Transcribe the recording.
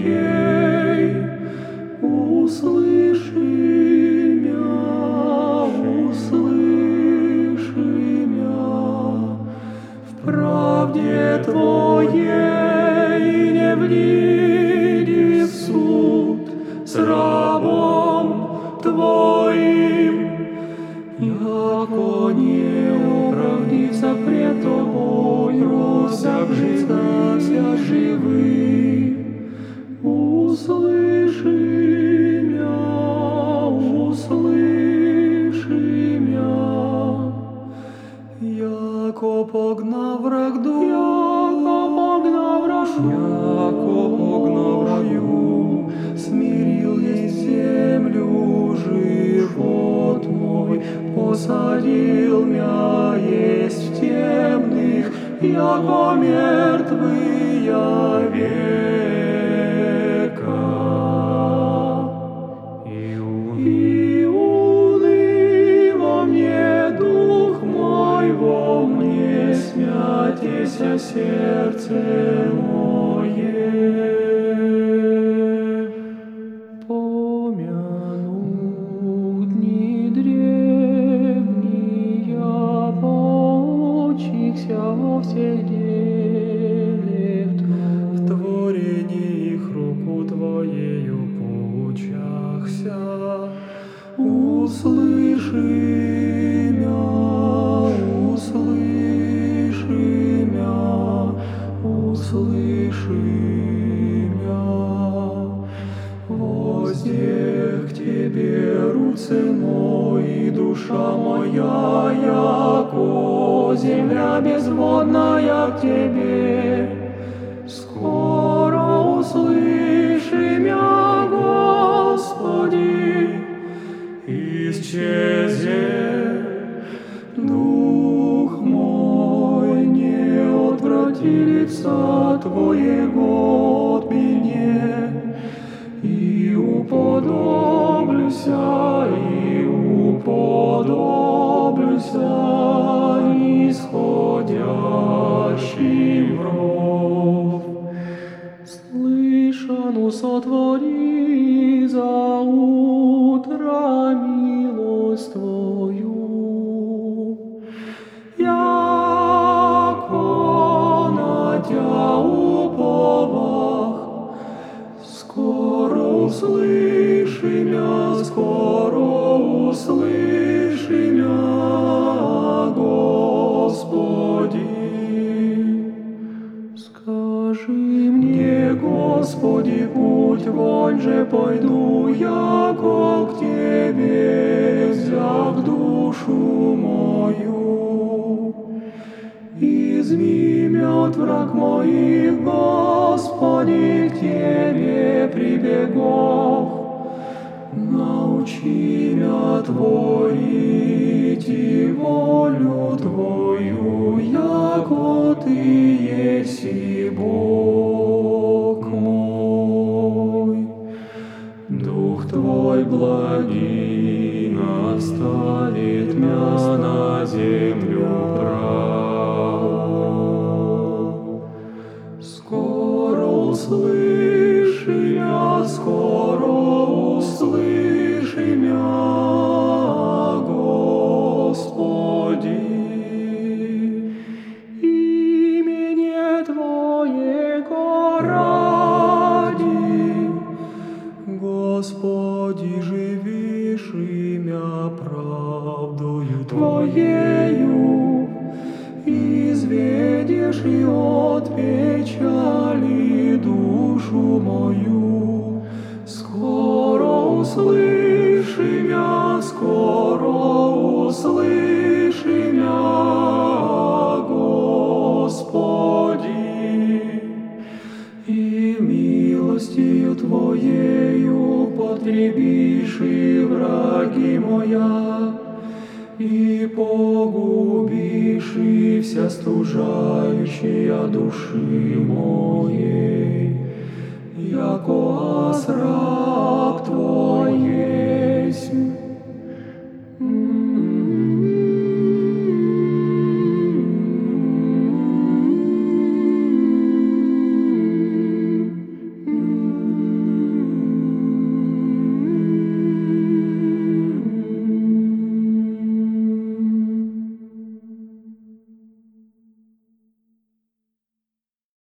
Твоей, услыши в правде Твоей не влиди в суд с рабом Твоим, яко не погнав враг, яко погнав раю, смирил есть землю живот мой, посадил мя есть в темных, яко мертвые века. И уныло мне дух мой, во мне смятеся сердце Твоих. В творении их руку Твоею поучахся. Услыши мя, услыши мя, услыши Тебе руце мои, душа моя, яко земля безводная к Тебе. Скоро услыши мя, Господи, исчезе дух мой, не отврати лица Твоего от меня, и уподоблюся, и уподоблюся исходящим ров. Слышану сотвори мя, скоро услыши мя, Господи. Скажи мне, Господи, путь вонь же пойду, яко к Тебе взяв душу мою. Изми от враг моих, Господи, к Тебе прибегох. Научи мя творить и волю Твою, яко Ты еси Бог изведешь и от печали душу мою. Скоро услыши мя, скоро услыши мя, Господи и милостью Твоею потребишь и враги моя, и вся стужающая души моей, яко осра